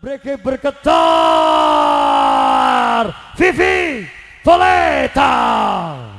Breke bergetar. Vivi Toleta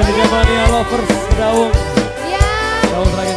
yang Mania lovers daung. Ya. Daung terakhir